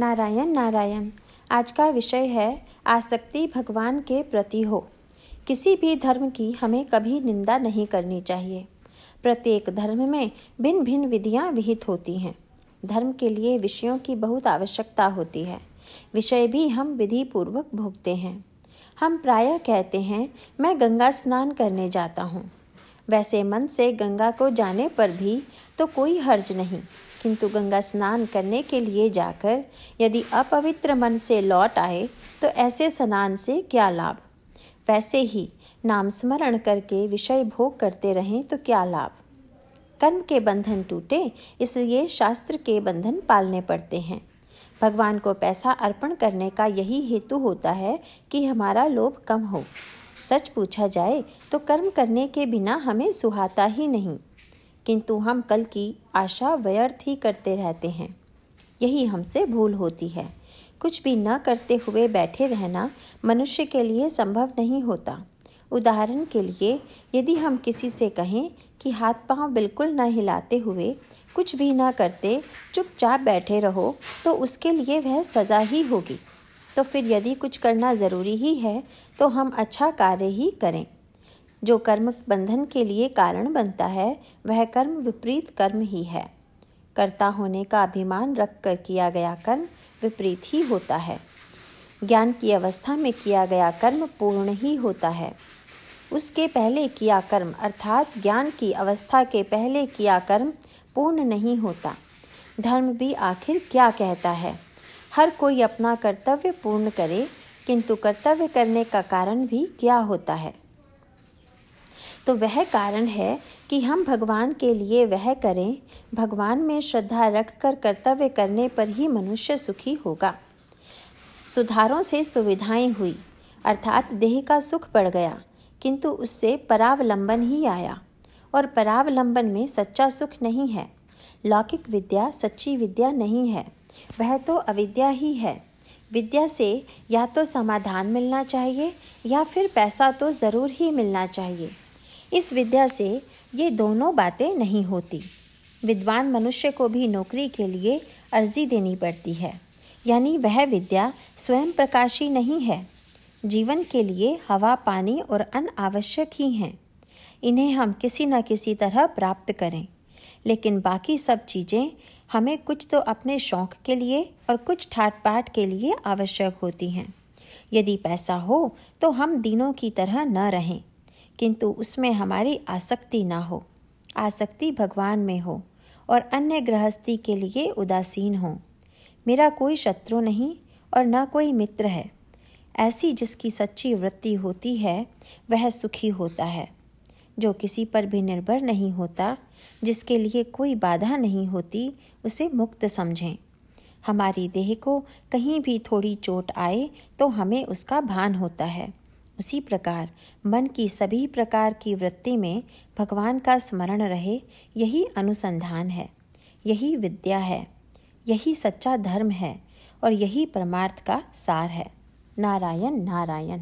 नारायण नारायण, आज का विषय है, आसक्ति भगवान के प्रति हो। किसी भी धर्म की हमें कभी निंदा नहीं करनी चाहिए। प्रत्येक धर्म में भिन्न भिन्न विधियाँ विहित होती हैं। धर्म के लिए विषयों की बहुत आवश्यकता होती है। विषय भी हम विधि पूर्वक भोगते हैं। हम प्रायः कहते हैं, मैं गंगा स्नान करने जाता हूँ। वैसे मन से गंगा को जाने पर भी तो कोई हर्ज नहीं। किंतु गंगा स्नान करने के लिए जाकर यदि अपवित्र मन से लौट आए तो ऐसे स्नान से क्या लाभ? वैसे ही नाम स्मरण करके विषय भोग करते रहें तो क्या लाभ? कर्म के बंधन टूटे, इसलिए शास्त्र के बंधन पालने पड़ते हैं। भगवान को पैसा अर्पण करने का यही हेतु होता है कि हमारा लोभ कम हो। सच पूछा जाए तो कर्म करने के बिना हमें सुहाता ही नहीं। किंतु हम कल की आशा व्यर्थ ही करते रहते हैं। यही हमसे भूल होती है। कुछ भी न करते हुए बैठे रहना मनुष्य के लिए संभव नहीं होता। उदाहरण के लिए, यदि हम किसी से कहें कि हाथ पाँव बिल्कुल न हिलाते हुए कुछ भी न करते, चुपचाप बैठे रहो तो उसके लिए वह सज़ा ही होगी। तो फिर यदि कुछ करना ज़रूरी ही है तो हम अच्छा कार्य ही करें। जो कर्म बंधन के लिए कारण बनता है, वह कर्म विपरीत कर्म ही है। कर्ता होने का अभिमान रख कर किया गया कर्म विपरीत ही होता है। ज्ञान की अवस्था में किया गया कर्म पूर्ण ही होता है। उसके पहले किया कर्म, अर्थात ज्ञान की अवस्था के पहले किया कर्म पूर्ण नहीं होता। धर्म भी आखिर क्या कहता है? हर कोई अपना कर्तव्य पूर्ण करे, किंतु कर्तव्य करने का कारण भी क्या होता है? तो वह कारण है कि हम भगवान के लिए वह करें, भगवान में श्रद्धा रख कर कर्तव्य करने पर ही मनुष्य सुखी होगा। सुधारों से सुविधाएँ हुई, अर्थात देह का सुख बढ़ गया, किंतु उससे परावलंबन ही आया। और परावलंबन में सच्चा सुख नहीं है, लौकिक विद्या सच्ची विद्या नहीं है, वह तो अविद्या ही है। विद्या से या तो समाधान मिलना चाहिए या फिर पैसा तो ज़रूर ही मिलना चाहिए। इस विद्या से ये दोनों बातें नहीं होती। विद्वान मनुष्य को भी नौकरी के लिए अर्जी देनी पड़ती है। यानी वह विद्या स्वयं प्रकाशी नहीं है। जीवन के लिए हवा, पानी और अन्न आवश्यक ही हैं। इन्हें हम किसी न किसी तरह प्राप्त करें। लेकिन बाकी सब चीज़ें हमें कुछ तो अपने शौक के लिए और कुछ ठाट पाट के लिए आवश्यक होती हैं। यदि पैसा हो तो हम दिनों की तरह न रहें। किंतु उसमें हमारी आसक्ति ना हो। आसक्ति भगवान में हो और अन्य गृहस्थी के लिए उदासीन हो। मेरा कोई शत्रु नहीं और न कोई मित्र है। ऐसी जिसकी सच्ची वृत्ति होती है, वह सुखी होता है। जो किसी पर भी निर्भर नहीं होता, जिसके लिए कोई बाधा नहीं होती, उसे मुक्त समझें। हमारी देह को कहीं भी थोड़ी चोट आए तो हमें उसका भान होता है। उसी प्रकार मन की सभी प्रकार की वृत्ति में भगवान का स्मरण रहे, यही अनुसंधान है, यही विद्या है, यही सच्चा धर्म है और यही परमार्थ का सार है। नारायण नारायण।